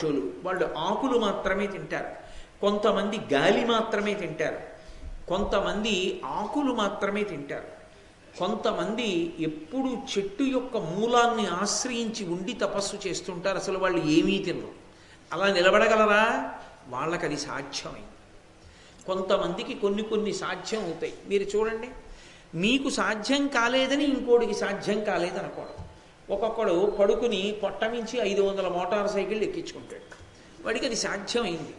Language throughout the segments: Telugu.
పక్షులు వాళ్ళు ఆకులు మాత్రమే తింటారు. కొంతమంది గాలి మాత్రమే తింటారు. కొంతమంది ఆకులు మాత్రమే తింటారు. కొంతమంది ఎప్పుడు చెట్టు యొక్క మూలాన్ని ఆశ్రయించి ఉండి తపస్సు చేస్తుంటారు. అసలు వాళ్ళు ఏమీ తినరు. అలా నిలబడగలరా? వాళ్ళకి అది సాధ్యమైంది కొంతమందికి కొన్ని కొన్ని సాధ్యం అవుతాయి. మీరు చూడండి. మీకు సాధ్యం కాలేదని ఇంకోటికి సాధ్యం కాలేదనకూడదు ఒక్కొక్కడు పడుకుని పొట్టమించి ఐదు వందల మోటార్ సైకిళ్ళు ఎక్కించుకుంటాడు. వాడికి అది సాధ్యమైంది.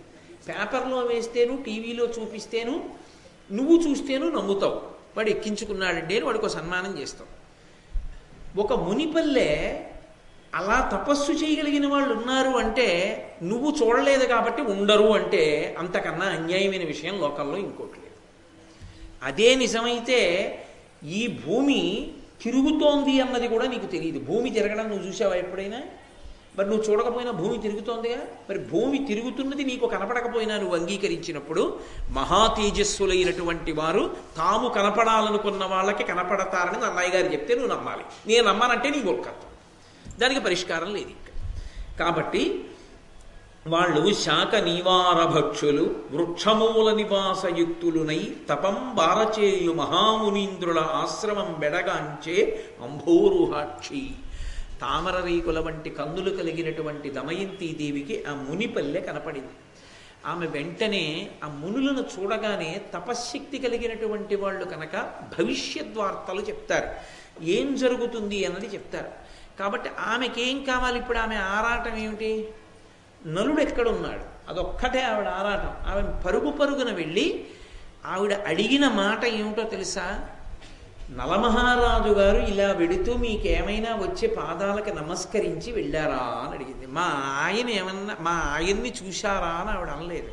పేపర్లో వేస్తేను టీవీలో చూపిస్తేను నువ్వు చూస్తేను నమ్ముతావు. వాడు ఎక్కించుకున్నాడండి అని వాడికి సన్మానం చేస్తావు ఒక మునిపల్లె అలా తపస్సు చేయగలిగిన వాళ్ళు ఉన్నారు అంటే నువ్వు చూడలేదు కాబట్టి ఉండరు అంటే అంతకన్నా అన్యాయమైన విషయం లోకల్లో ఇంకోటి లేదు. అదే నిజమైతే ఈ భూమి తిరుగుతోంది అన్నది కూడా నీకు తెలియదు భూమి తిరగడం నువ్వు చూసావా ఎప్పుడైనా? మరి నువ్వు చూడకపోయినా భూమి తిరుగుతోందిగా? మరి భూమి తిరుగుతున్నది నీకు కనపడకపోయినా నువ్వు అంగీకరించినప్పుడు మహా తేజస్సులైనటువంటి వారు తాము కనపడాలనుకున్న వాళ్ళకి కనపడతారని అన్నయ్య గారు చెప్తే నువ్వు నమ్మాలి. నేను నమ్మానంటే నీ మూర్ఖత్వం. దానికి పరిష్కారం లేదు ఇంకా కాబట్టి వాళ్ళు శాఖ నివార భక్షులు వృక్షమూల నివాసయుక్తులునై తపం బారచేయు మహామునీంద్రుల ఆశ్రమం బెడగాంచే అంభోరుహాక్షి. తామర రీకుల వంటి కందులు కలిగినటువంటి దమయంతి దేవికి ఆ మునిపల్లె కనపడింది. ఆమె వెంటనే ఆ మునులను చూడగానే తపశ్శక్తి కలిగినటువంటి వాళ్ళు కనుక భవిష్యద్వార్తలు చెప్తారు. ఏం జరుగుతుంది అన్నది చెప్తారు. కాబట్టి ఆమెకేం కావాలి? ఇప్పుడు ఆమె ఆరాటం ఏమిటి? నలుడు ఎక్కడున్నాడు? అదొక్కటే ఆవిడ ఆరాటం. ఆమె పరుగు పరుగున వెళ్ళి ఆవిడ అడిగిన మాట ఏమిటో తెలుసా? నలమహారాజు గారు ఇలా వెడుతూ మీకేమైనా వచ్చే పాదాలకు నమస్కరించి వెళ్ళారా అని అడిగింది. మా ఆయన ఏమన్నా మా ఆయన్ని చూశారా అని ఆవిడ అనలేదు.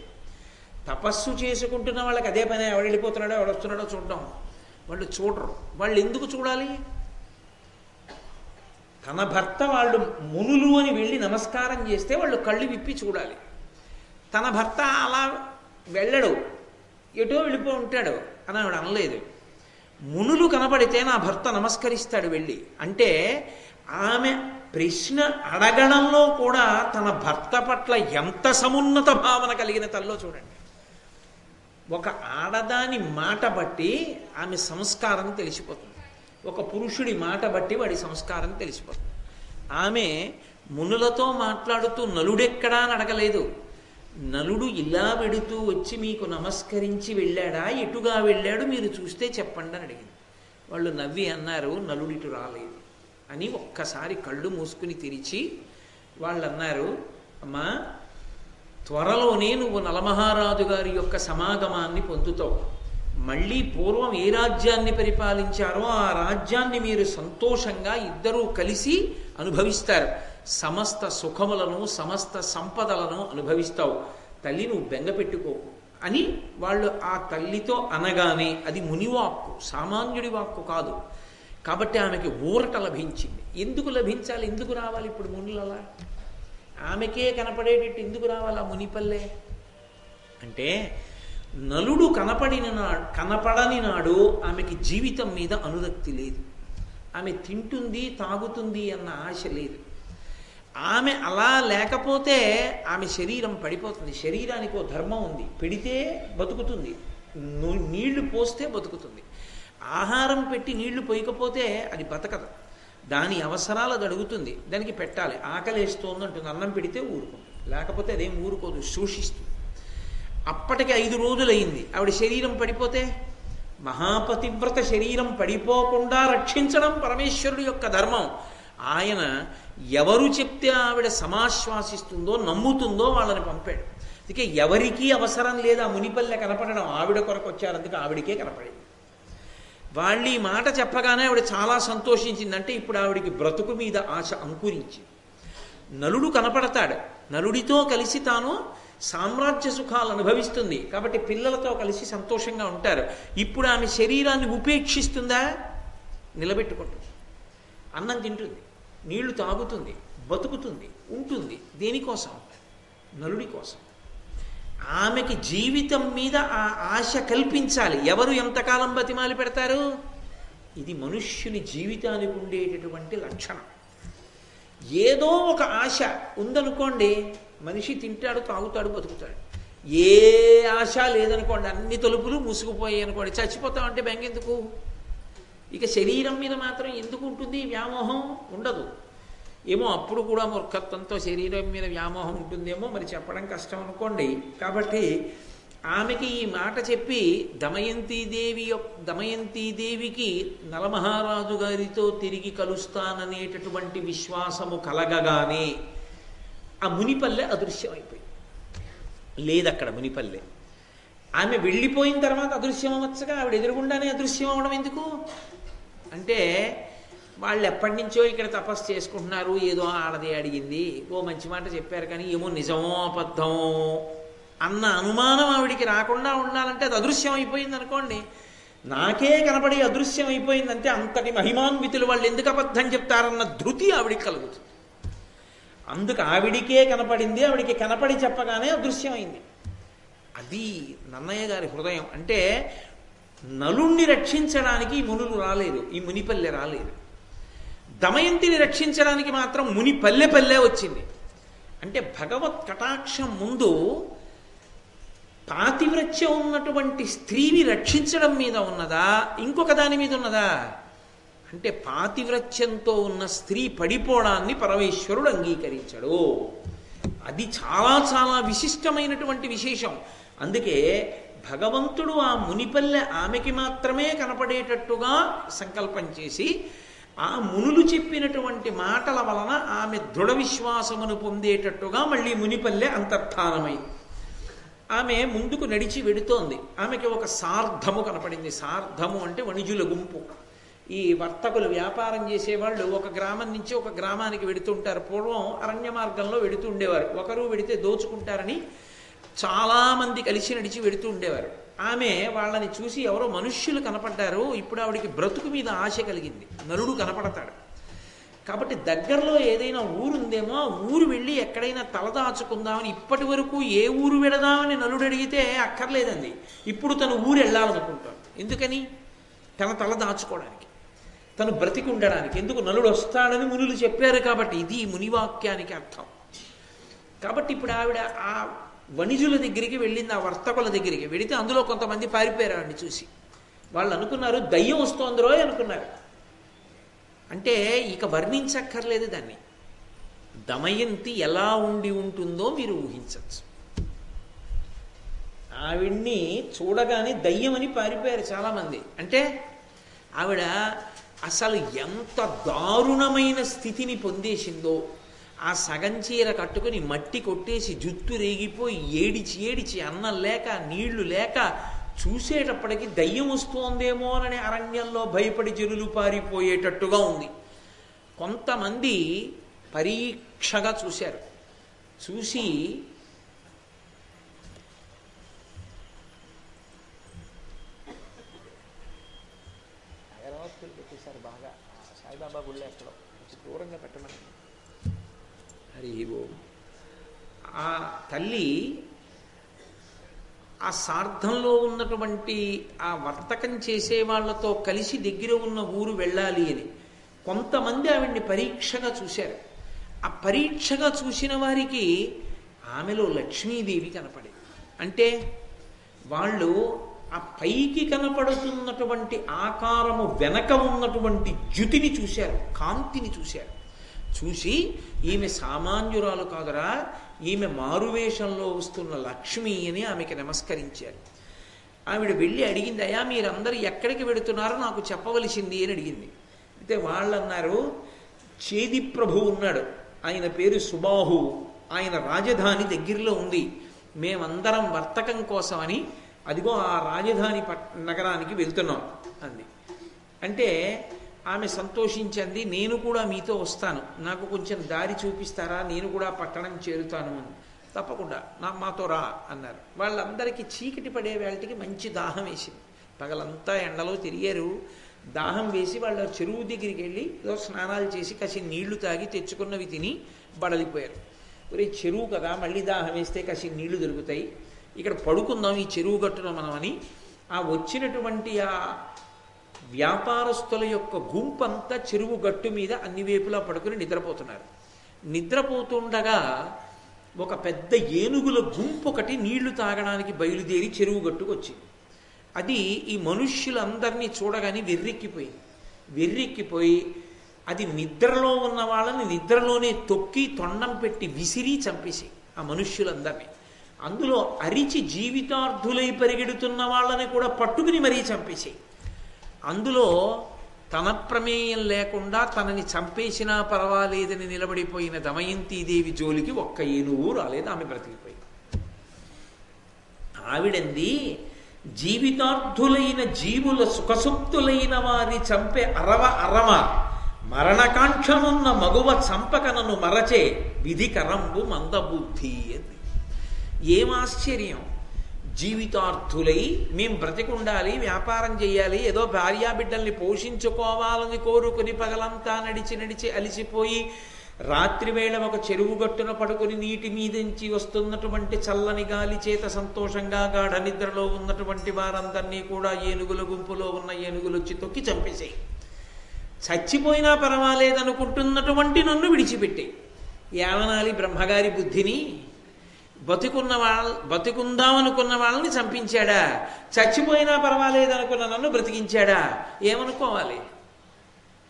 తపస్సు చేసుకుంటున్న వాళ్ళకి అదే పని. ఎవడు వెళ్ళిపోతున్నాడో ఎవడు వస్తున్నాడో చూడడం. వాళ్ళు చూడరు. వాళ్ళు ఎందుకు చూడాలి? తన భర్త వాళ్ళు మునులు అని వెళ్ళి నమస్కారం చేస్తే వాళ్ళు కళ్ళు విప్పి చూడాలి. తన భర్త అలా వెళ్ళడు. ఎటో వెళ్ళిపో ఉంటాడు అని ఆవిడ అనలేదు. మునులు కనబడితే నా భర్త నమస్కరిస్తాడు వెళ్ళి. అంటే ఆమె ప్రశ్న అడగడంలో కూడా తన భర్త పట్ల ఎంత సమున్నత భావన కలిగిన తల్లో చూడండి. ఒక ఆడదాని మాట బట్టి ఆమె సంస్కారం తెలిసిపోతుంది. ఒక పురుషుడి మాట బట్టి వాడి సంస్కారం తెలిసిపోతుంది. ఆమె మునులతో మాట్లాడుతూ నలుడెక్కడా అని అడగలేదు. నలుడు ఇలా వెడుతూ వచ్చి మీకు నమస్కరించి వెళ్ళాడా? ఎటుగా వెళ్ళాడు? మీరు చూస్తే చెప్పండి అని అడిగింది. వాళ్ళు నవ్వి అన్నారు నలుడిటు రాలేదు అని ఒక్కసారి కళ్ళు మూసుకుని తెరిచి వాళ్ళు అన్నారు అమ్మా త్వరలోనే నువ్వు నలమహారాజు గారి యొక్క సమాగమాన్ని పొందుతావు. మళ్ళీ పూర్వం ఏ రాజ్యాన్ని పరిపాలించారో ఆ రాజ్యాన్ని మీరు సంతోషంగా ఇద్దరూ కలిసి అనుభవిస్తారు. సమస్త సుఖములను సమస్త సంపదలను అనుభవిస్తావు. తల్లి నువ్వు బెంగపెట్టుకోకు అని వాళ్ళు ఆ తల్లితో అనగానే అది మునివాక్కు సామాన్యుడి వాక్కు కాదు. కాబట్టి ఆమెకి ఊరట లభించింది. ఎందుకు లభించాలి? ఎందుకు రావాలి ఇప్పుడు మునులలా ఆమెకే కనపడేటట్టు ఎందుకు రావాలి ఆ మునిపల్లె అంటే నలుడు కనపడిన కనపడని నాడు ఆమెకి జీవితం మీద అనురక్తి లేదు. ఆమె తింటుంది తాగుతుంది అన్న ఆశ లేదు. ఆమె అలా లేకపోతే ఆమె శరీరం పడిపోతుంది. శరీరానికి ఓ ధర్మం ఉంది. పెడితే బతుకుతుంది. నీళ్ళు పోస్తే బతుకుతుంది. ఆహారం పెట్టి నీళ్ళు పోయకపోతే అది బతకదు. దాని అవసరాలు అది అడుగుతుంది. దానికి పెట్టాలి. ఆకలేస్తోంది అంటుంది అన్నం పెడితే ఊరుకుంటుంది. లేకపోతే అదేం ఊరుకోదు. శోషిస్తుంది. అప్పటికి ఐదు రోజులైంది ఆవిడ శరీరం పడిపోతే మహాపతివ్రత శరీరం పడిపోకుండా రక్షించడం పరమేశ్వరుడు యొక్క ధర్మం. ఆయన ఎవరు చెప్తే ఆవిడ సమాశ్వాసిస్తుందో నమ్ముతుందో వాళ్ళని పంపాడు. అందుకే ఎవరికీ అవసరం లేదా మునిపల్లె కనపడడం. ఆవిడ కొరకు వచ్చారు అందుకే ఆవిడకే కనపడింది. వాళ్ళు ఈ మాట చెప్పగానే ఆవిడ చాలా సంతోషించిందంటే ఇప్పుడు ఆవిడికి బ్రతుకు మీద ఆశ అంకురించింది. నలుడు కనపడతాడు. నలుడితో కలిసి తాను సామ్రాజ్య సుఖాలు అనుభవిస్తుంది. కాబట్టి పిల్లలతో కలిసి సంతోషంగా ఉంటారు. ఇప్పుడు ఆమె శరీరాన్ని ఉపేక్షిస్తుందా? నిలబెట్టుకుంటుంది. అన్నం తింటుంది. నీళ్ళు తాగుతుంది. బతుకుతుంది. ఉంటుంది. దేనికోసం? నలుడి కోసం. ఆమెకి జీవితం మీద ఆ ఆశ కల్పించాలి. ఎవరు ఎంతకాలం బతిమాలి పెడతారు? ఇది మనుష్యుని జీవితానికి ఉండేటటువంటి లక్షణం. ఏదో ఒక ఆశ ఉందనుకోండి మనిషి తింటాడు తాగుతాడు బతుకుతాడు. ఏ ఆశ లేదనుకోండి అన్ని తలుపులు మూసుకుపోయాయి అనుకోండి చచ్చిపోతామంటే బెంగెందుకు? ఇక శరీరం మీద మాత్రం ఎందుకు ఉంటుంది వ్యామోహం ఉండదు. ఏమో అప్పుడు కూడా మూర్ఖత్వంతో శరీరం మీద వ్యామోహం ఉంటుందేమో మరి చెప్పడం కష్టం అనుకోండి. కాబట్టి ఆమెకి ఈ మాట చెప్పి దమయంతీదేవి దమయంతీదేవికి నలమహారాజు గారితో తిరిగి కలుస్తాననేటటువంటి విశ్వాసము కలగగానే ఆ మునిపల్లె అదృశ్యమైపోయింది. లేదక్కడ మునిపల్లె. ఆమె వెళ్ళిపోయిన తర్వాత అదృశ్యం అవ్వచ్చుగా ఆవిడ ఎదురుగుండానే అదృశ్యం అవడం ఎందుకు? అంటే వాళ్ళు ఎప్పటి నుంచో ఇక్కడ తపస్సు చేసుకుంటున్నారు ఏదో ఆడది అడిగింది ఓ మంచి మాట చెప్పారు కానీ ఏమో నిజమో అబద్ధమో అన్న అనుమానం ఆవిడికి రాకుండా ఉండాలంటే అది అదృశ్యం అయిపోయింది అనుకోండి. నాకే కనపడి అదృశ్యం అయిపోయిందంటే అంతటి మహిమాన్వితులు వాళ్ళు ఎందుకు అబద్ధం చెప్తారన్న ధృతి ఆవిడికి కలుగుతుంది. అందుకు ఆవిడికే కనపడింది ఆవిడికి కనపడి చెప్పగానే అదృశ్యమైంది. అది నన్నయ్య గారి హృదయం. అంటే నలుణ్ణి రక్షించడానికి ఈ మునులు రాలేదు ఈ మునిపల్లె రాలేదు. దమయంతిని రక్షించడానికి మాత్రం ముని పల్లె పల్లె వచ్చింది. అంటే భగవత్ కటాక్షం ముందు పాతివ్రత్యం ఉన్నటువంటి స్త్రీని రక్షించడం మీద ఉన్నదా ఇంకొక దాని మీద ఉన్నదా? అంటే పాతివ్రత్యంతో ఉన్న స్త్రీ పడిపోవడాన్ని పరమేశ్వరుడు అంగీకరించడు. అది చాలా చాలా విశిష్టమైనటువంటి విశేషం. అందుకే భగవంతుడు ఆ మునిపల్లె ఆమెకి మాత్రమే కనపడేటట్టుగా సంకల్పం చేసి ఆ మునులు చెప్పినటువంటి మాటల వలన ఆమె దృఢ విశ్వాసమును పొందేటట్టుగా మళ్ళీ మునిపల్లె అంతర్ధానమైంది ఆమె ముందుకు నడిచి వెడుతోంది. ఆమెకి ఒక సార్ధము కనపడింది. సార్ధము అంటే వణిజుల గుంపు. ఈ వర్తకులు వ్యాపారం చేసేవాళ్ళు ఒక గ్రామం నుంచి ఒక గ్రామానికి వెడుతుంటారు. పూర్వం అరణ్య మార్గంలో వెడుతూ ఉండేవారు. ఒకరు వెడితే దోచుకుంటారని చాలామంది కలిసి నడిచి వెడుతూ ఉండేవారు. ఆమె వాళ్ళని చూసి ఎవరో మనుష్యులు కనపడ్డారు. ఇప్పుడు ఆవిడికి బ్రతుకు మీద ఆశ కలిగింది. నరుడు కనపడతాడు. కాబట్టి దగ్గరలో ఏదైనా ఊరుందేమో ఆ ఊరు వెళ్ళి ఎక్కడైనా తలదాచుకుందామని ఇప్పటి వరకు ఏ ఊరు వెళదామని నలుడు అడిగితే అక్కర్లేదండి. ఇప్పుడు తను ఊరు వెళ్ళాలనుకుంటాడు ఎందుకని? తన తల దాచుకోవడానికి. తను బ్రతికి ఉండడానికి ఎందుకు నలుడు వస్తాడని మునులు చెప్పారు కాబట్టి ఇది మునివాక్యానికి అర్థం. కాబట్టి ఇప్పుడు ఆవిడ ఆ వణిజుల దగ్గరికి వెళ్ళింది ఆ వర్తకుల దగ్గరికి వెళితే అందులో కొంతమంది పారిపోయారు ఆవిడని చూసి. వాళ్ళు అనుకున్నారు దయ్యం వస్తోందిరో అనుకున్నారు. అంటే ఇక వర్ణించక్కర్లేదు దాన్ని. దమయంతి ఎలా ఉండి ఉంటుందో మీరు ఊహించవచ్చు. ఆవిడ్ని చూడగానే దయ్యమని పారిపోయారు చాలామంది. అంటే ఆవిడ అసలు ఎంత దారుణమైన స్థితిని పొందేసిందో ఆ సగం చీర కట్టుకుని మట్టి కొట్టేసి జుత్తు రేగిపోయి ఏడిచి ఏడిచి అన్నం లేక నీళ్ళు లేక చూసేటప్పటికి దయ్యం వస్తోందేమోనని అరణ్యంలో భయపడి జనులు పారిపోయేటట్టుగా ఉంది. కొంతమంది పరీక్షగా చూశారు. చూసి సాయిబాబా గుళ్ళో దూరంగా పెట్టమని. హరి ఓం. ఆ తల్లి ఆ సార్థంలో ఉన్నటువంటి ఆ వర్తకం చేసే వాళ్ళతో కలిసి దగ్గర ఉన్న ఊరు వెళ్ళాలి అని. కొంతమంది ఆవిడ్ని పరీక్షగా చూశారు. ఆ పరీక్షగా చూసిన వారికి ఆమెలో లక్ష్మీదేవి కనపడేది. అంటే వాళ్ళు ఆ పైకి కనపడుతున్నటువంటి ఆకారము వెనక ఉన్నటువంటి జ్యుతిని చూశారు కాంతిని చూశారు. చూసి ఈమె సామాన్యురాలు కాదురా ఈమె మారువేషంలో వస్తున్న లక్ష్మి అని ఆమెకి నమస్కరించారు. ఆవిడ వెళ్ళి అడిగింది అయ్యా మీరందరూ ఎక్కడికి వెడుతున్నారో? నాకు చెప్పవలసింది అని అడిగింది. అయితే వాళ్ళు అన్నారు చేది ప్రభు ఉన్నాడు. ఆయన పేరు సుబాహు. ఆయన రాజధాని దగ్గరలో ఉంది. మేమందరం వర్తకం కోసమని అదిగో ఆ రాజధాని పట్ నగరానికి వెళ్తున్నాం అంది. అంటే ఆమె సంతోషించింది నేను కూడా మీతో వస్తాను. నాకు కొంచెం దారి చూపిస్తారా? నేను కూడా పట్టణం చేరుతాను అని తప్పకుండా నా మాతో రా అన్నారు. వాళ్ళందరికీ చీకటి పడే వేళటికి మంచి దాహం వేసింది. పగలంతా ఎండలో తిరిగారు. దాహం వేసి వాళ్ళ చెరువు దగ్గరికి వెళ్ళి ఏదో స్నానాలు చేసి కసి నీళ్ళు తాగి తెచ్చుకున్నవి తిని బడలిపోయారు. ఒరే చెరువు కదా మళ్ళీ దాహం వేస్తే కసి నీళ్ళు దొరుకుతాయి. ఇక్కడ పడుకుందాం ఈ చెరువు గట్టున మనమని. ఆ వచ్చినటువంటి ఆ వ్యాపారస్తుల యొక్క గుంపంతా చెరువు గట్టు మీద అన్ని వైపులా పడుకుని నిద్రపోతున్నారు. నిద్రపోతుండగా ఒక పెద్ద ఏనుగుల గుంపు ఒకటి నీళ్ళు తాగడానికి బయలుదేరి చెరువు గట్టుకు వచ్చింది అది ఈ మనుష్యులందరినీ చూడగానే వెర్రెక్కిపోయింది. వెర్రెక్కిపోయి అది నిద్రలో ఉన్న వాళ్ళని నిద్రలోనే తొక్కి తొండం పెట్టి విసిరి చంపేసి ఆ మనుష్యులందరినీ. అందులో అరిచి జీవితార్థులై పరిగెడుతున్న వాళ్ళని కూడా పట్టుకుని మరీ చంపేసాయి అందులో తన ప్రమేయం లేకుండా తనని చంపేసినా పర్వాలేదని నిలబడిపోయిన దమయంతీదేవి జోలికి ఒక్క ఏనుగు రాలేదు ఆమె బ్రతికిపోయింది. ఆవిడంది జీవితార్థులైన జీవుల సుఖసుప్తులైన వారి చంపే అరవ అరవ మరణకాంక్షనున్న మగువ చంపకనను మరచే విధికరంబు మందబుద్ధి అంది ఏం ఆశ్చర్యం? జీవితార్థులై మేం బ్రతికుండాలి వ్యాపారం చేయాలి ఏదో భార్యా బిడ్డల్ని పోషించుకోవాలని కోరుకుని పగలంతా నడిచి నడిచి అలిసిపోయి రాత్రివేళ ఒక చెరువు గట్టున పడుకుని నీటి మీదించి వస్తున్నటువంటి చల్లని గాలి చేత సంతోషంగా గాఢ నిద్రలో ఉన్నటువంటి వారందరినీ కూడా ఏనుగుల గుంపులో ఉన్న ఏనుగులు వచ్చి తొక్కి చంపేసాయి చచ్చిపోయినా పర్వాలేదనుకుంటున్నటువంటి నన్ను విడిచిపెట్టే ఏమనాలి బ్రహ్మగారి బుద్ధిని బతికున్న వాళ్ళ బతికుందామనుకున్న వాళ్ళని చంపించాడా? చచ్చిపోయినా పర్వాలేదనుకున్న నన్ను బ్రతికించాడా? ఏమనుకోవాలి?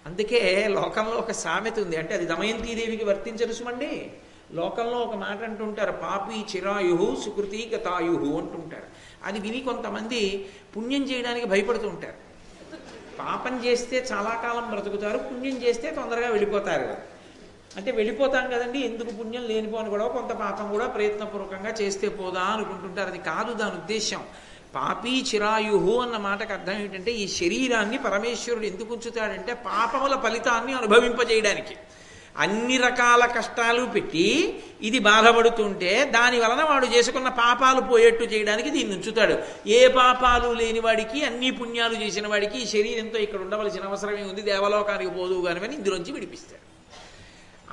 అందుకే లోకంలో ఒక సామెత ఉంది. అంటే అది దమయంతీదేవికి వర్తించరు సుమండి. లోకంలో ఒక మాట అంటుంటారు పాపి చిరాయు సుకృతి గతాయు అంటుంటారు. అది విని కొంతమంది పుణ్యం చేయడానికి భయపడుతూ ఉంటారు. పాపం చేస్తే చాలా కాలం బ్రతుకుతారు పుణ్యం చేస్తే తొందరగా వెళ్ళిపోతారు. అంటే వెళ్ళిపోతాం కదండి ఎందుకు పుణ్యం లేనిపోని కూడా కొంత పాపం కూడా ప్రయత్నపూర్వకంగా చేస్తే పోదా అనుకుంటుంటారు. అది కాదు దాని ఉద్దేశం పాపీ చిరాయుహు అన్న మాటకు అర్థం ఏంటంటే ఈ శరీరాన్ని పరమేశ్వరుడు ఎందుకు ఉంచుతాడంటే పాపముల ఫలితాన్ని అనుభవింపజేయడానికి. అన్ని రకాల కష్టాలు పెట్టి ఇది బాధపడుతుంటే దాని వలన వాడు చేసుకున్న పాపాలు పోయేట్టు చేయడానికి దీన్ని ఉంచుతాడు. ఏ పాపాలు లేని వాడికి అన్ని పుణ్యాలు చేసిన వాడికి ఈ శరీరంతో ఇక్కడ ఉండవలసిన అవసరమే ఉంది దేవలోకానికి పోదు కానివని ఇందులోంచి విడిపిస్తాడు.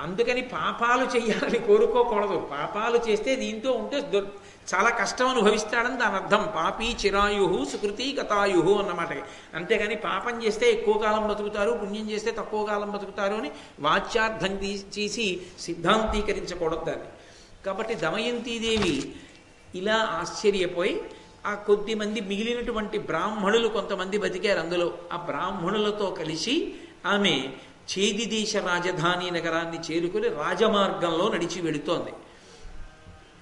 అందుకని పాపాలు చేయాలని కోరుకోకూడదు. పాపాలు చేస్తే దీంతో ఉంటే చాలా కష్టం అనుభవిస్తాడని దాని అర్థం. పాపి చిరాయు సుకృతి గతాయు అన్నమాట అంతేగాని పాపం చేస్తే ఎక్కువ కాలం బతుకుతారు పుణ్యం చేస్తే తక్కువ కాలం బతుకుతారు అని వాచ్యార్థం తీ- చేసి సిద్ధాంతీకరించకూడదు దాన్ని. కాబట్టి దమయంతీదేవి ఇలా ఆశ్చర్యపోయి ఆ కొద్ది మంది మిగిలినటువంటి బ్రాహ్మణులు కొంతమంది బతికారు అందులో. ఆ బ్రాహ్మణులతో కలిసి ఆమె చేది దేశ రాజధాని నగరాన్ని చేరుకుని రాజమార్గంలో నడిచి వెళుతోంది.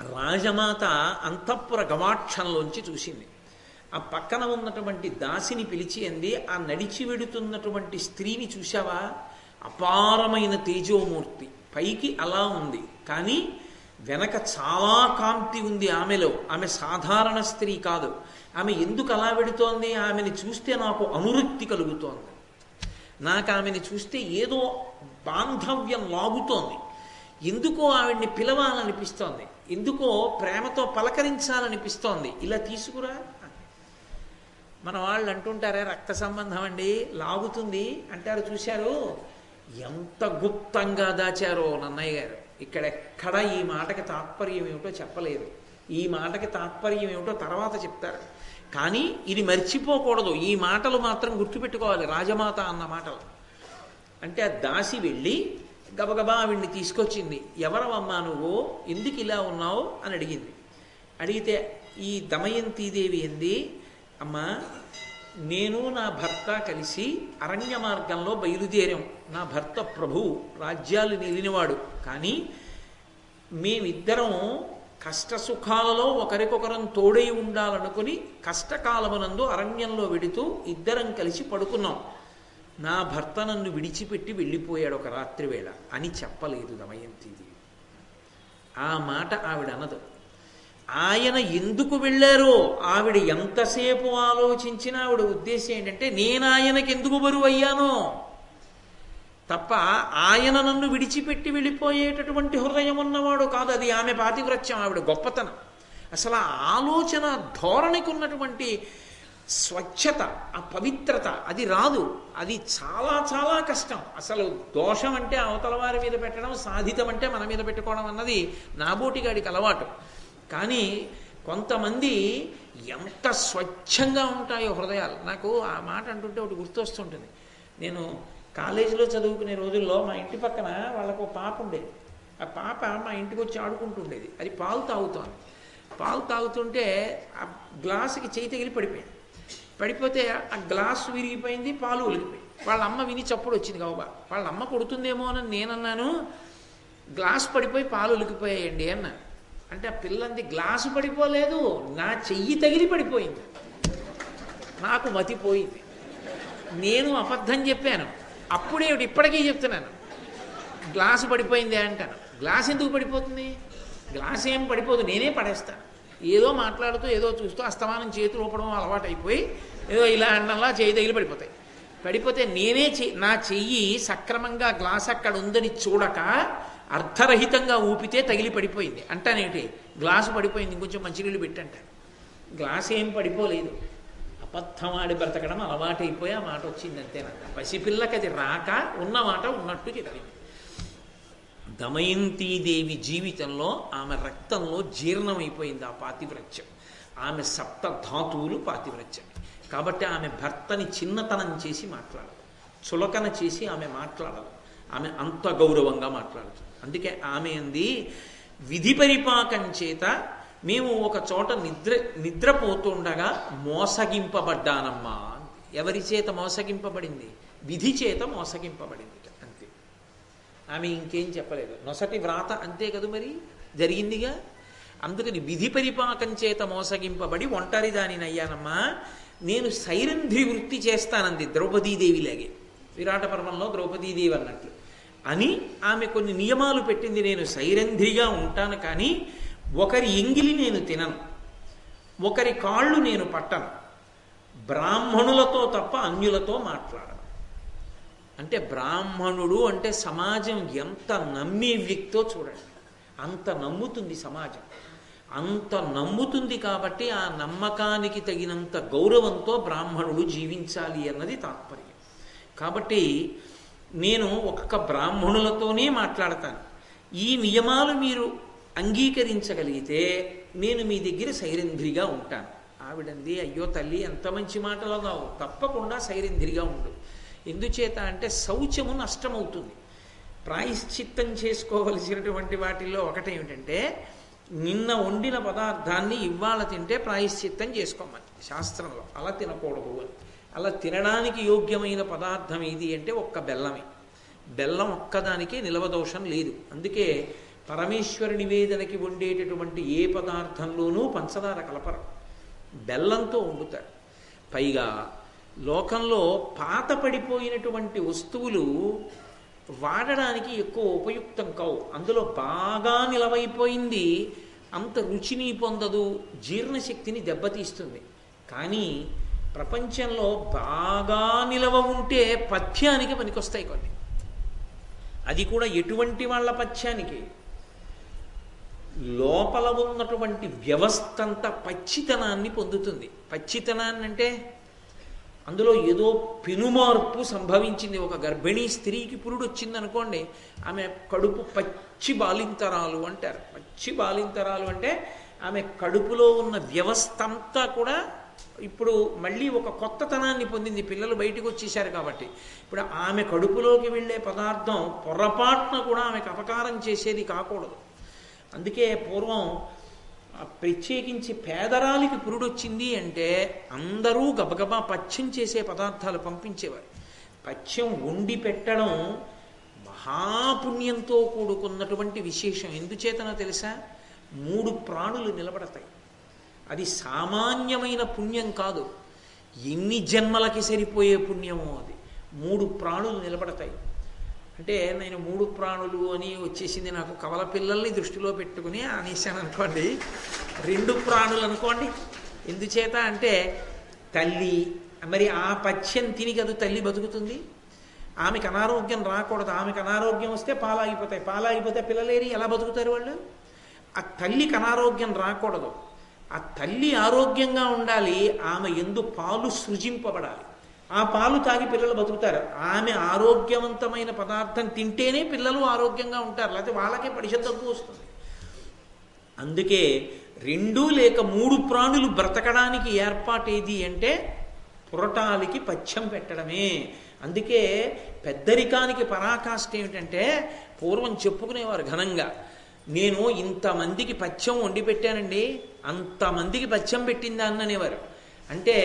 రాజమాత అంతఃపుర గవాక్షంలోంచి చూసింది. ఆ పక్కన ఉన్నటువంటి దాసిని పిలిచి అంది ఆ నడిచి వెడుతున్నటువంటి స్త్రీని చూశావా? అపారమైన తేజోమూర్తి. పైకి అలా ఉంది. కానీ వెనక చాలా కాంతి ఉంది ఆమెలో. ఆమె సాధారణ స్త్రీ కాదు. ఆమె ఎందుకు అలా వెడుతోంది? ఆమెని చూస్తే నాకు అనురక్తి కలుగుతోంది. నాకు ఆమెని చూస్తే ఏదో బాంధవ్యం లాగుతోంది. ఎందుకో ఆవిడ్ని పిలవాలనిపిస్తోంది. ఎందుకో ప్రేమతో పలకరించాలనిపిస్తోంది. ఇలా తీసుకురా. మన వాళ్ళు అంటుంటారే రక్త సంబంధం అండి లాగుతుంది. అంటారు చూశారు? ఎంత గుప్తంగా దాచారో నన్నయ్య గారు. ఇక్కడెక్కడ ఈ మాటకి తాత్పర్యం ఏమిటో చెప్పలేదు. ఈ మాటకి తాత్పర్యం ఏమిటో తర్వాత చెప్తారు. కానీ ఇది మర్చిపోకూడదు. ఈ మాటలు మాత్రం గుర్తుపెట్టుకోవాలి. రాజమాత అన్న మాటలు. అంటే ఆ దాసి వెళ్ళి గబగబా ఆవిడ్ని తీసుకొచ్చింది. ఎవరవమ్మా నువ్వు? ఎందుకు ఇలా ఉన్నావు? అని అడిగింది. అడిగితే ఈ దమయంతీదేవి ఏంది? అమ్మా నేను నా భర్త కలిసి అరణ్య మార్గంలో బయలుదేరాం. నా భర్త ప్రభు. రాజ్యాలు నిలినవాడు. కానీ మేమిద్దరం కష్ట సుఖాలలో ఒకరికొకరం తోడై ఉండాలనుకుని కష్టకాలమునందు అరణ్యంలో వెడుతూ ఇద్దరం కలిసి పడుకున్నాం. నా భర్త నన్ను విడిచిపెట్టి వెళ్ళిపోయాడు ఒక రాత్రి వేళ అని చెప్పలేదు దమయంతిది. ఆ మాట ఆవిడ అనదు ఆయన ఎందుకు వెళ్ళారో ఆవిడ ఎంతసేపు ఆలోచించినా ఆవిడ ఉద్దేశం ఏంటంటే నేను ఆయనకి ఎందుకు బరువు అయ్యానో తప్ప ఆయన నన్ను విడిచిపెట్టి వెళ్ళిపోయేటటువంటి హృదయం ఉన్నవాడు కాదు. అది ఆమె పాతివ్రత్యం ఆవిడ గొప్పతనం. అసలు ఆ ఆలోచన ధోరణికి ఉన్నటువంటి స్వచ్ఛత ఆ పవిత్రత అది రాదు. అది చాలా చాలా కష్టం. అసలు దోషం అంటే అవతల వారి మీద పెట్టడం సాధితం అంటే మన మీద పెట్టుకోవడం అన్నది నాబోటిగాడికి అలవాటు. కానీ కొంతమంది ఎంత స్వచ్ఛంగా ఉంటాయో హృదయాలు. నాకు ఆ మాట అంటుంటే ఒకటి గుర్తొస్తుంటుంది. నేను కాలేజీలో చదువుకునే రోజుల్లో మా ఇంటి పక్కన వాళ్ళకు ఒక పాప ఉండేది. ఆ పాప మా ఇంటికి వచ్చి ఆడుకుంటుండేది. అది పాలు తాగుతోంది. పాలు తాగుతుంటే ఆ గ్లాసుకి చేయి తగిలి పడిపోయింది. పడిపోతే ఆ గ్లాసు విరిగిపోయింది పాలు ఒలిగిపోయింది. వాళ్ళ అమ్మ విని చప్పుడు వచ్చింది కాబా వాళ్ళ అమ్మ కొడుతుందేమో అని నేనన్నాను గ్లాస్ పడిపోయి పాలు ఒలికిపోయాయండి అన్నాను. అంటే ఆ పిల్లంది గ్లాసు పడిపోలేదు నా చెయ్యి తగిలి పడిపోయింది. నాకు మతిపోయింది నేను అబద్ధం చెప్పాను. అప్పుడే ఇప్పటికీ చెప్తున్నాను. గ్లాసు పడిపోయింది అంటాను. గ్లాస్ ఎందుకు పడిపోతుంది? గ్లాస్ ఏం పడిపోదు నేనే పడేస్తాను ఏదో మాట్లాడుతూ ఏదో చూస్తూ అస్తమానం చేతి ఊపడం అలవాటు అయిపోయి ఏదో ఇలా అండంలా చేయి తగిలి పడిపోతాయి. పడిపోతే నేనే నా చెయ్యి సక్రమంగా గ్లాస్ అక్కడ ఉందని చూడక అర్థరహితంగా ఊపితే తగిలి పడిపోయింది. అంటానేటి గ్లాసు పడిపోయింది ఇంకొంచెం మంచినీళ్ళు పెట్టంట. గ్లాస్ ఏం పడిపోలేదు. అబద్ధం ఆడి బ్రతకడం అలవాటైపోయి ఆ మాట వచ్చింది అంతేనంట పసిపిల్లకి అది రాక ఉన్న మాట ఉన్నట్టు చెప్పింది. దమయంతీదేవి జీవితంలో ఆమె రక్తంలో జీర్ణమైపోయింది ఆ పాతివ్రత్యం. ఆమె సప్త ధాతువులు పాతివ్రత్యం. కాబట్టి ఆమె భర్తని చిన్నతనం చేసి మాట్లాడదు. చులకన చేసి ఆమె మాట్లాడదు. ఆమె అంత గౌరవంగా మాట్లాడుతుంది. అందుకే ఆమె అంది విధి పరిపాకం చేత మేము ఒక చోట నిద్ర నిద్రపోతుండగా మోసగింపబడ్డానమ్మా ఎవరి చేత మోసగింపబడింది? విధి చేత మోసగింపబడింది అంతే. ఆమె ఇంకేం చెప్పలేదు. నొసటి వ్రాత అంతే కదా మరి? జరిగిందిగా? అందుకని విధి పరిపాకం చేత మోసగింపబడి ఒంటరి దానినయ్యానమ్మా నేను సైరంధ్రి వృత్తి చేస్తానంది ద్రౌపదీదేవిలాగే. విరాట పర్వంలో ద్రౌపదీదేవి అన్నట్లు. అని ఆమె కొన్ని నియమాలు పెట్టింది. నేను సైరంధ్రిగా ఉంటాను కానీ ఒకరి ఎంగిలి నేను తినను ఒకరి కాళ్ళు నేను పట్టను బ్రాహ్మణులతో తప్ప అన్యులతో మాట్లాడను. అంటే బ్రాహ్మణుడు అంటే సమాజం ఎంత నమ్మే వ్యక్తో చూడండి. అంత నమ్ముతుంది సమాజం. అంత నమ్ముతుంది కాబట్టి ఆ నమ్మకానికి తగినంత గౌరవంతో బ్రాహ్మణుడు జీవించాలి అన్నది తాత్పర్యం. కాబట్టి నేను ఒక్క బ్రాహ్మణులతోనే మాట్లాడతాను. ఈ నియమాలు మీరు అంగీకరించగలిగితే నేను మీ దగ్గర సైరంధ్రిగా ఉంటాను. ఆవిడంది అయ్యో తల్లి ఎంత మంచి మాటలు అన్నావు తప్పకుండా సైరంధ్రిగా ఉండు. ఎందుచేత అంటే శౌచము నష్టమవుతుంది. ప్రాయశ్చిత్తం చేసుకోవలసినటువంటి వాటిల్లో ఒకటేమిటంటే నిన్న వండిన పదార్థాన్ని ఇవాళ తింటే ప్రాయశ్చిత్తం చేసుకోమని. శాస్త్రంలో అలా తినకూడదు అని. అలా తినడానికి యోగ్యమైన పదార్థం ఏది అంటే ఒక్క బెల్లమే. బెల్లం ఒక్కదానికే నిలవదోషం లేదు. అందుకే పరమేశ్వర నివేదనకి వండేటటువంటి ఏ పదార్థంలోనూ పంచదార కలపరు. బెల్లంతో వండుతారు. పైగా లోకంలో పాత పడిపోయినటువంటి వస్తువులు వాడడానికి ఎక్కువ ఉపయుక్తం కావు. అందులో బాగా నిలవైపోయింది అంత రుచిని పొందదు జీర్ణశక్తిని దెబ్బతీస్తుంది. కానీ ప్రపంచంలో బాగా నిలవ ఉంటే పథ్యానికి పనికొస్తాయి కొన్ని. అది కూడా ఎటువంటి వాళ్ళ పథ్యానికి? లోపల ఉన్నటువంటి వ్యవస్థ అంతా పచ్చితనాన్ని పొందుతుంది. పచ్చితనాన్ని అంటే అందులో ఏదో పెనుమార్పు సంభవించింది. ఒక గర్భిణీ స్త్రీకి పురుడు వచ్చింది అనుకోండి ఆమె కడుపు పచ్చి బాలింతరాలు అంటారు. పచ్చి బాలింతరాలు అంటే ఆమె కడుపులో ఉన్న వ్యవస్థ అంతా కూడా ఇప్పుడు మళ్ళీ ఒక కొత్తతనాన్ని పొందింది. పిల్లలు బయటకు వచ్చేసారు కాబట్టి. ఇప్పుడు ఆమె కడుపులోకి వెళ్ళే పదార్థం పొరపాటున కూడా ఆమెకు అపకారం చేసేది కాకూడదు. అందుకే పూర్వం ప్రత్యేకించి పేదరాలికి పురుడొచ్చింది అంటే అందరూ గబగబా పచ్చం చేసే పదార్థాలు పంపించేవారు. పచ్చం వండి పెట్టడం మహాపుణ్యంతో కూడుకున్నటువంటి విశేషం. ఎందుచేతనో తెలుసా? మూడు ప్రాణులు నిలబడతాయి. అది సామాన్యమైన పుణ్యం కాదు. ఎన్ని జన్మలకి సరిపోయే పుణ్యమో అది. మూడు ప్రాణులు నిలబడతాయి. అంటే నేను మూడు ప్రాణులు అని వచ్చేసింది నాకు కవల పిల్లల్ని దృష్టిలో పెట్టుకుని అనేసాను అనుకోండి. రెండు ప్రాణులు అనుకోండి. ఎందుచేత అంటే తల్లి మరి ఆ పథ్యం తిని కదా తల్లి బతుకుతుంది? ఆమెకు అనారోగ్యం రాకూడదు. ఆమెకు అనారోగ్యం వస్తే పాలాగిపోతాయి. పాలాగిపోతే పిల్లలేరి ఎలా బతుకుతారు వాళ్ళు? ఆ తల్లికి అనారోగ్యం రాకూడదు. ఆ తల్లి ఆరోగ్యంగా ఉండాలి. ఆమె ఎందు పాలు సృజింపబడాలి. ఆ పాలు తాగి పిల్లలు బతుకుతారు. ఆమె ఆరోగ్యవంతమైన పదార్థం తింటేనే పిల్లలు ఆరోగ్యంగా ఉంటారు. లేకపోతే వాళ్ళకే పరిషత్ తక్కువ వస్తుంది. అందుకే రెండు లేక మూడు ప్రాణులు బ్రతకడానికి ఏర్పాటేది అంటే పురటాలికి పచ్చం పెట్టడమే. అందుకే పెద్దరికానికి పరాకాష్ట ఏమిటంటే పూర్వం చెప్పుకునేవారు ఘనంగా నేను ఇంతమందికి పచ్చం వండి పెట్టానండి. అంతమందికి పచ్చం పెట్టిందా అని అనేవారు. అంటే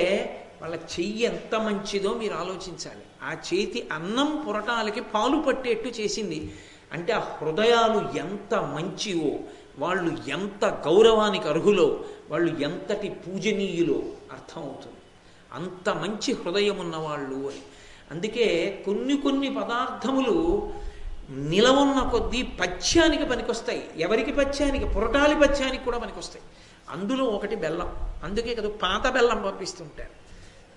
వాళ్ళ చెయ్యి ఎంత మంచిదో మీరు ఆలోచించాలి. ఆ చేతి అన్నం పురటాలకి పాలు పట్టేట్టు చేసింది. అంటే ఆ హృదయాలు ఎంత మంచివో వాళ్ళు ఎంత గౌరవానికి అర్హులో వాళ్ళు ఎంతటి పూజనీయులో అర్థమవుతుంది. అంత మంచి హృదయం ఉన్నవాళ్ళు అని. అందుకే కొన్ని కొన్ని పదార్థములు నిలవున్న కొద్దీ పచ్యానికి పనికొస్తాయి. ఎవరికి పచ్యానికి? పురటాలి పచ్యానికి కూడా పనికొస్తాయి. అందులో ఒకటి బెల్లం. అందుకే కదా పాత బెల్లం పంపిస్తుంటారు.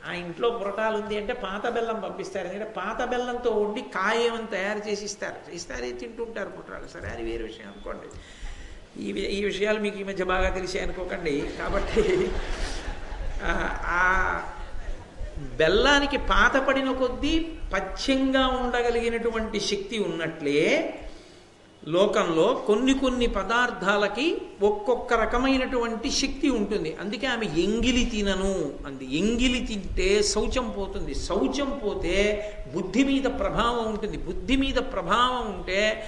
ఆ ఇంట్లో పురటాలు ఉంది అంటే పాత బెల్లం పంపిస్తారు. ఎందుకంటే పాత బెల్లంతో వండి కాయమని తయారు చేసి ఇస్తారు. ఇస్తారే తింటుంటారు పుట్రాలు సరే అది వేరే విషయం అనుకోండి. ఈ వి- ఈ విషయాలు మీకు ఈ మధ్య బాగా తెలిసాయి అనుకోకండి. కాబట్టి ఆ, ఆ బెల్లానికి పాతపడిన కొద్దీ పచ్చంగా ఉండగలిగినటువంటి శక్తి ఉన్నట్లే లోకంలో కొన్ని కొన్ని పదార్థాలకి ఒక్కొక్క రకమైనటువంటి శక్తి ఉంటుంది. అందుకే ఆమె ఎంగిలి తినను అంది. ఎంగిలి తింటే శౌచం పోతుంది. శౌచం పోతే బుద్ధి మీద ప్రభావం ఉంటుంది. బుద్ధి మీద ప్రభావం ఉంటే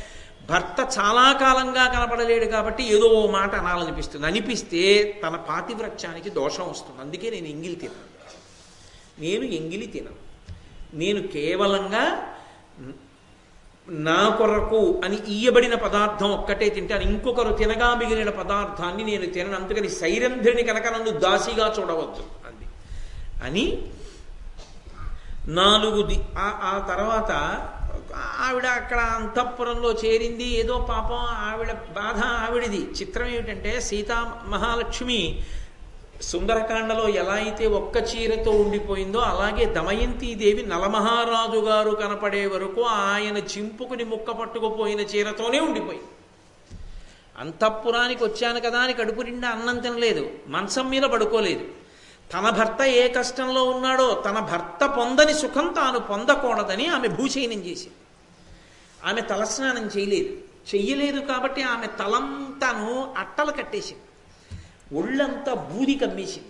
భర్త చాలా కాలంగా కనపడలేడు కాబట్టి ఏదో ఓ మాట అనాలనిపిస్తుంది. అనిపిస్తే తన పాతివ్రత్యానికి దోషం వస్తుంది. అందుకే నేను ఎంగిలి తినను. నేను ఎంగిలి తినను. నేను కేవలంగా నా కొరకు అని ఈయబడిన పదార్థం ఒక్కటే తింటాను ఇంకొకరు తినగా మిగిలిన పదార్థాన్ని నేను తినను. అందుకని సైరంధ్రిని కనుక నన్ను దాసిగా చూడవద్దు అంది. అని నాలుగు ది ఆ తర్వాత ఆవిడ అక్కడ అంతఃపురంలో చేరింది. ఏదో పాపం ఆవిడ బాధ ఆవిడిది. చిత్రం ఏమిటంటే సీతా మహాలక్ష్మి సుందరకాండలో ఎలా అయితే ఒక్క చీరతో ఉండిపోయిందో అలాగే దమయంతీదేవి నలమహారాజు గారు కనపడే వరకు ఆయన చింపుకుని ముక్క పట్టుకుపోయిన చీరతోనే ఉండిపోయింది. అంతఃపురానికి వచ్చాను కదా అని కడుపు నిండా అన్నం తినలేదు మంచం మీద పడుకోలేదు. తన భర్త ఏ కష్టంలో ఉన్నాడో తన భర్త పొందని సుఖం తాను పొందకూడదని ఆమె భూచయనం చేసింది. ఆమె తలస్నానం చేయలేదు. చెయ్యలేదు కాబట్టి ఆమె తలంతాను అట్టలు కట్టేసింది. ఒళ్ళంతా బూది కమ్మేసింది.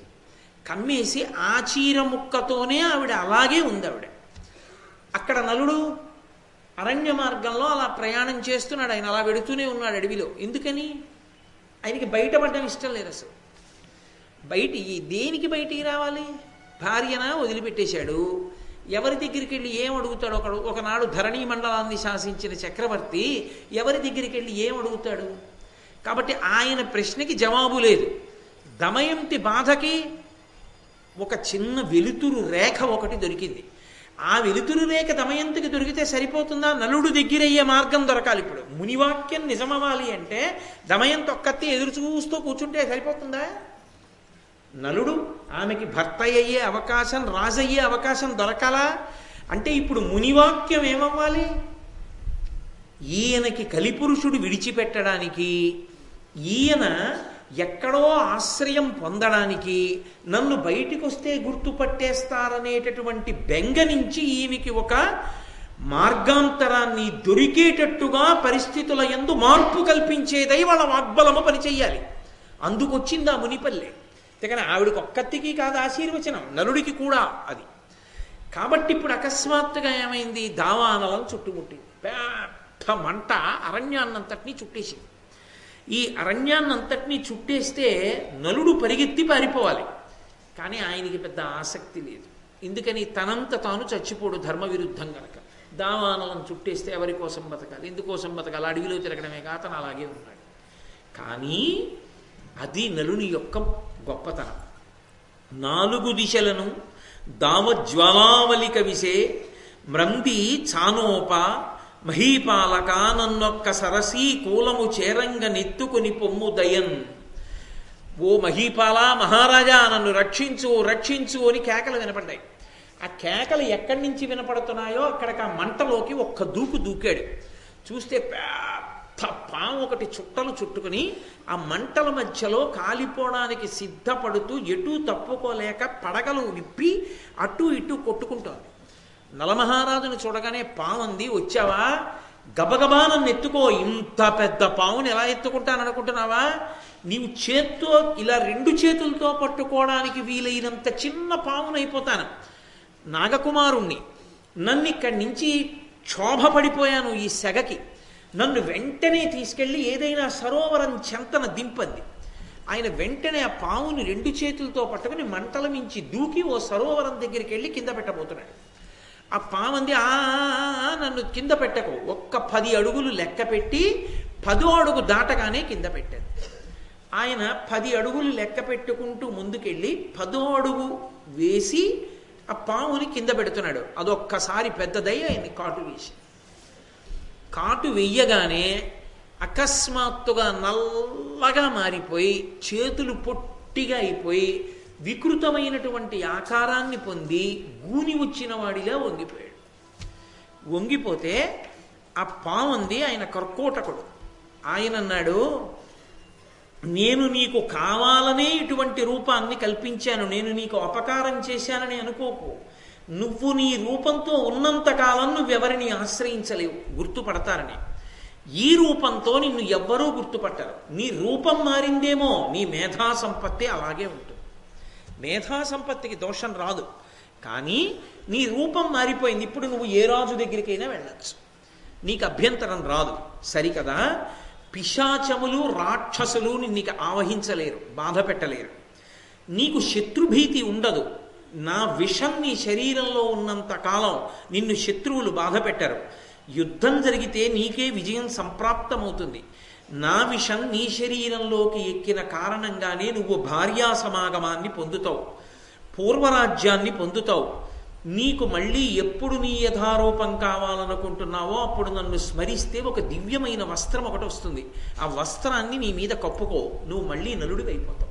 కమ్మేసి ఆ చీర ముక్కతోనే ఆవిడ అలాగే ఉంది ఆవిడ అక్కడ నలుడు అరణ్య మార్గంలో అలా ప్రయాణం చేస్తున్నాడు. ఆయన అలా వెడుతూనే ఉన్నాడు అడవిలో. ఎందుకని? ఆయనకి బయటపడడం ఇష్టం లేదు అసలు. బయట దేనికి బయటికి రావాలి? భార్యన వదిలిపెట్టేశాడు. ఎవరి దగ్గరికి వెళ్ళి ఏం అడుగుతాడు? ఒకడు ఒకనాడు ధరణీ మండలాన్ని శాసించిన చక్రవర్తి ఎవరి దగ్గరికి వెళ్ళి ఏం అడుగుతాడు? కాబట్టి ఆయన ప్రశ్నకి జవాబు లేదు. దమయంతి బాధకి ఒక చిన్న వెలుతురు రేఖ ఒకటి దొరికింది. ఆ వెలుతురు రేఖ దమయంతికి దొరికితే సరిపోతుందా? నలుడు దగ్గరయ్యే మార్గం దొరకాలి ఇప్పుడు. మునివాక్యం నిజమవ్వాలి అంటే దమయంతి ఒక్కత్తి ఎదురు చూస్తూ కూర్చుంటే సరిపోతుందా? నలుడు ఆమెకి భర్త అయ్యే అవకాశం రాజయ్యే అవకాశం దొరకాలా? అంటే ఇప్పుడు మునివాక్యం ఏమవ్వాలి? ఈయనకి కలిపురుషుడు విడిచిపెట్టడానికి ఈయన ఎక్కడో ఆశ్రయం పొందడానికి నన్ను బయటికి వస్తే గుర్తుపట్టేస్తారనేటటువంటి బెంగ నుంచి ఈమెకి ఒక మార్గాంతరాన్ని దొరికేటట్టుగా పరిస్థితుల ఎందు మార్పు కల్పించేదై వాళ్ళ వాగ్బలము పనిచేయాలి అందుకొచ్చింది ఆ మునిపల్లె. కానీ ఆవిడకి ఒక్కత్తికి కాదు ఆశీర్వచనం నలుడికి కూడా అది. కాబట్టి ఇప్పుడు అకస్మాత్తుగా ఏమైంది? దావానలం చుట్టుముట్టింది. పెద్ద మంట అరణ్యాన్నంతటినీ చుట్టేసింది. ఈ అరణ్యాన్నంతటినీ చుట్టేస్తే నలుడు పరిగెత్తి పారిపోవాలి. కానీ ఆయనకి పెద్ద ఆసక్తి లేదు. ఎందుకని తనంత తాను చచ్చిపోడు ధర్మ విరుద్ధం కనుక దావానలను చుట్టేస్తే ఎవరి కోసం బతకాలి? ఎందుకోసం బతకాలి? అడవిలో తిరగడమే కాక అతను అలాగే ఉన్నాడు. కానీ అది నలుని యొక్క గొప్పతనం. నాలుగు దిశలను దావజ్వాలావలిక కవిసే మ్రంది చానోప మహీపాలక నన్నొక్క సరసీ కూలము చేరంగ నెత్తుకుని పొమ్ము దయన్. ఓ మహీపాల మహారాజా నన్ను రక్షించు రక్షించు అని కేకలు వినపడ్డాయి. ఆ కేకలు ఎక్కడి నుంచి వినపడుతున్నాయో అక్కడికి ఆ మంటలోకి ఒక్క దూకు దూకాడు. చూస్తే పెద్ద పాము ఒకటి చుట్టలు చుట్టుకుని ఆ మంటల మధ్యలో కాలిపోవడానికి సిద్ధపడుతూ ఎటు తప్పుకోలేక పడగలు విప్పి అటు ఇటు కొట్టుకుంటోంది. నలమహారాజుని చూడగానే పాముంది వచ్చావా? గబగబా నన్ను ఎత్తుకో. ఇంత పెద్ద పావుని ఎలా ఎత్తుకుంటాను అనుకుంటున్నావా నీవు చేత్తో ఇలా రెండు చేతులతో పట్టుకోవడానికి వీలైనంత చిన్న పావునైపోతాను. నాగకుమారుణ్ణి నన్ను ఇక్కడి నుంచి క్షోభ పడిపోయాను ఈ సెగకి. నన్ను వెంటనే తీసుకెళ్ళి ఏదైనా సరోవరం చెంతన దింపంది. ఆయన వెంటనే ఆ పావుని రెండు చేతులతో పట్టుకుని మంటల మించి దూకి ఓ సరోవరం దగ్గరికి వెళ్ళి కింద పెట్టబోతున్నాడు. ఆ పామంది ఆ నన్ను కింద పెట్టకు. ఒక్క పది అడుగులు లెక్క పెట్టి పదో అడుగు దాటగానే కింద పెట్టాను ఆయన పది అడుగులు లెక్క పెట్టుకుంటూ ముందుకెళ్ళి పదో అడుగు వేసి ఆ పాముని కింద పెడుతున్నాడు. అదొక్కసారి పెద్దదై ఆయన్ని కాటు వేసి. కాటు వెయ్యగానే అకస్మాత్తుగా నల్లగా మారిపోయి చేతులు పొట్టిగా అయిపోయి వికృతమైనటువంటి ఆకారాన్ని పొంది గూని వచ్చిన వాడిలా వంగిపోయాడు. వంగిపోతే ఆ పావుంది ఆయన కర్కోటకుడు. ఆయన అన్నాడు నేను నీకు కావాలనే ఇటువంటి రూపాన్ని కల్పించాను. నేను నీకు అపకారం చేశానని అనుకోకు. నువ్వు నీ రూపంతో ఉన్నంతకాలం నువ్వెవరిని ఆశ్రయించలేవు. గుర్తుపడతారని. ఈ రూపంతో నిన్ను ఎవ్వరూ గుర్తుపట్టరు. నీ రూపం మారిందేమో నీ మేధా సంపత్తి అలాగే ఉంటుంది. మేధా సంపత్తికి దోషం రాదు. కానీ నీ రూపం మారిపోయింది. ఇప్పుడు నువ్వు ఏ రాజు దగ్గరికైనా వెళ్ళచ్చు. నీకు అభ్యంతరం రాదు. సరికదా? పిశాచములు రాక్షసులు నీకు ఆవహించలేరు బాధ పెట్టలేరు. నీకు శత్రుభీతి ఉండదు. నా విషం నీ శరీరంలో ఉన్నంత కాలం నిన్ను శత్రువులు బాధ పెట్టరు. యుద్ధం జరిగితే నీకే విజయం సంప్రాప్తమవుతుంది. నా విషం నీ శరీరంలోకి ఎక్కిన కారణంగానే నువ్వు భార్యా సమాగమాన్ని పొందుతావు పూర్వరాజ్యాన్ని పొందుతావు. నీకు మళ్ళీ ఎప్పుడు నీ యథారూపం కావాలనుకుంటున్నావో అప్పుడు నన్ను స్మరిస్తే ఒక దివ్యమైన వస్త్రం ఒకటి వస్తుంది. ఆ వస్త్రాన్ని నీ మీద కప్పుకో నువ్వు మళ్ళీ నలుడివైపోతావు.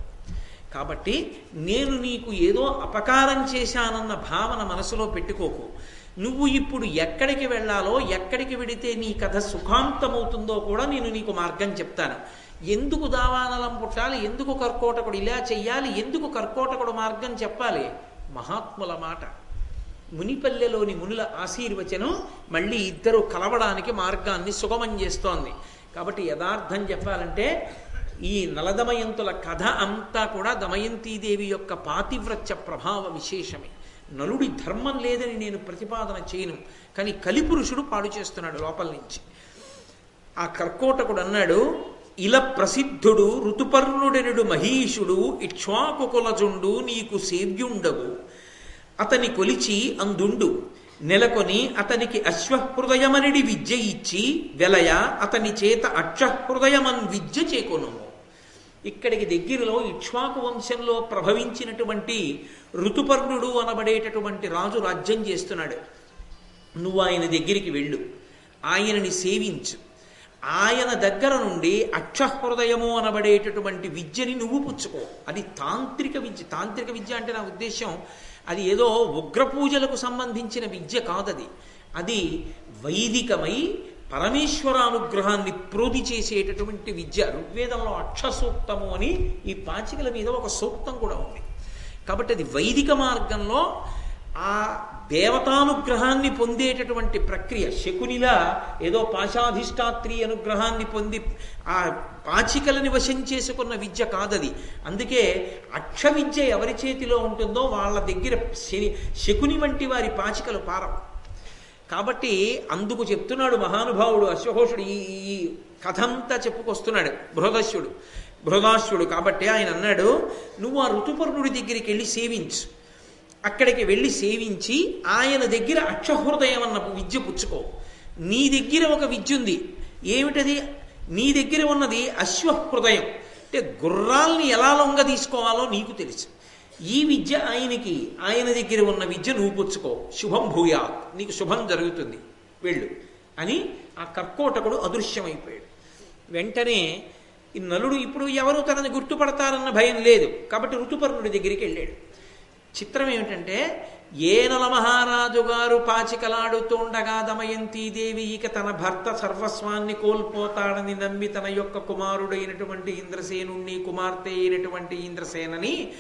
కాబట్టి నేను నీకు ఏదో అపకారం చేశానన్న భావన మనసులో పెట్టుకోకు. నువ్వు ఇప్పుడు ఎక్కడికి వెళ్ళాలో ఎక్కడికి వెడితే నీ కథ సుఖాంతమవుతుందో కూడా నేను నీకు మార్గం చెప్తాను. ఎందుకు దావానలం పుట్టాలి? ఎందుకు కర్కోటకుడు ఇలా చెయ్యాలి? ఎందుకు కర్కోటకుడు మార్గం చెప్పాలి? మహాత్ముల మాట. మునిపల్లెలోని మునుల ఆశీర్వచనం మళ్ళీ ఇద్దరు కలవడానికి మార్గాన్ని సుగమం చేస్తోంది. కాబట్టి యథార్థం చెప్పాలంటే ఈ నలదమయంతుల కథ అంతా కూడా దమయంతీదేవి యొక్క పాతివ్రత్య ప్రభావ విశేషమే. నలుడి ధర్మం లేదని నేను ప్రతిపాదన చేయను. కానీ కలిపురుషుడు పాడు చేస్తున్నాడు లోపల నుంచి. ఆ కర్కోటకుడు అన్నాడు ఇల ప్రసిద్ధుడు ఋతుపర్ణుడెనుడు మహీషుడు ఇక్ష్వాకుకులజుండు నీకు సేవ్యుండవు అతని కొలిచి అందుండు. నెలకొని అతనికి అశ్వహృదయమనిడి విద్య ఇచ్చి వెలయ అతని చేత అక్షహృదయమన్ విద్య చేకొను ఇక్కడికి దగ్గరలో ఇక్ష్వాకు వంశంలో ప్రభవించినటువంటి ఋతుపర్ణుడు అనబడేటటువంటి రాజు రాజ్యం చేస్తున్నాడు. నువ్వు ఆయన దగ్గరికి వెళ్ళు. ఆయనని సేవించు. ఆయన దగ్గర నుండి అక్షహృదయము అనబడేటటువంటి విద్యని నువ్వు పుచ్చుకో. అది తాంత్రిక విద్య. తాంత్రిక విద్య అంటే నా ఉద్దేశం అది ఏదో ఉగ్రపూజలకు సంబంధించిన విద్య కాదది. అది వైదికమై పరమేశ్వరానుగ్రహాన్ని ప్రోధి చేసేటటువంటి విద్య ఋగ్వేదంలో అక్షసూక్తము అని ఈ పాచికల మీద ఒక సూక్తం కూడా ఉంది. కాబట్టి అది వైదిక మార్గంలో ఆ దేవతానుగ్రహాన్ని పొందేటటువంటి ప్రక్రియ శకునిలా ఏదో పాశాధిష్టాత్రి అనుగ్రహాన్ని పొంది ఆ పాచికలని వశం చేసుకున్న విద్య కాదది. అందుకే అక్ష విద్య ఎవరి చేతిలో ఉంటుందో వాళ్ళ దగ్గర శని శకుని వంటి వారి పాచికలు పారవు. కాబట్టి అందుకు చెప్తున్నాడు మహానుభావుడు అశ్వఘోషుడు ఈ ఈ కథంతా చెప్పుకొస్తున్నాడు బృహదశ్యుడు. బృహదాశ్యుడు కాబట్టి ఆయన అన్నాడు నువ్వు ఆ ఋతుపర్ణుడి దగ్గరికి వెళ్ళి సేవించు. అక్కడికి వెళ్ళి సేవించి ఆయన దగ్గర అక్షహృదయం అన్న విద్య పుచ్చుకో. నీ దగ్గర ఒక విద్య ఉంది. ఏమిటది? నీ దగ్గర ఉన్నది అశ్వహృదయం. అంటే గుర్రాల్ని ఎలా లొంగ తీసుకోవాలో నీకు తెలుసు. ఈ విద్య ఆయనకి ఆయన దగ్గర ఉన్న విద్య నువ్వు పుచ్చుకో. శుభం భూయా నీకు శుభం జరుగుతుంది. వెళ్ళు. అని ఆ కర్కోటకుడు అదృశ్యమైపోయాడు. వెంటనే ఈ నలుడు ఇప్పుడు ఎవరు తనని గుర్తుపడతారన్న భయం లేదు. కాబట్టి ఋతుపర్ణుడి దగ్గరికి వెళ్ళాడు. చిత్రం ఏమిటంటే ఏనల మహారాజు గారు పాచికలాడుతుండగా దమయంతీదేవి ఇక తన భర్త సర్వస్వాన్ని కోల్పోతాడని నమ్మి తన యొక్క కుమారుడైనటువంటి ఇంద్రసేనుణ్ణి కుమార్తె అయినటువంటి ఇంద్రసేనని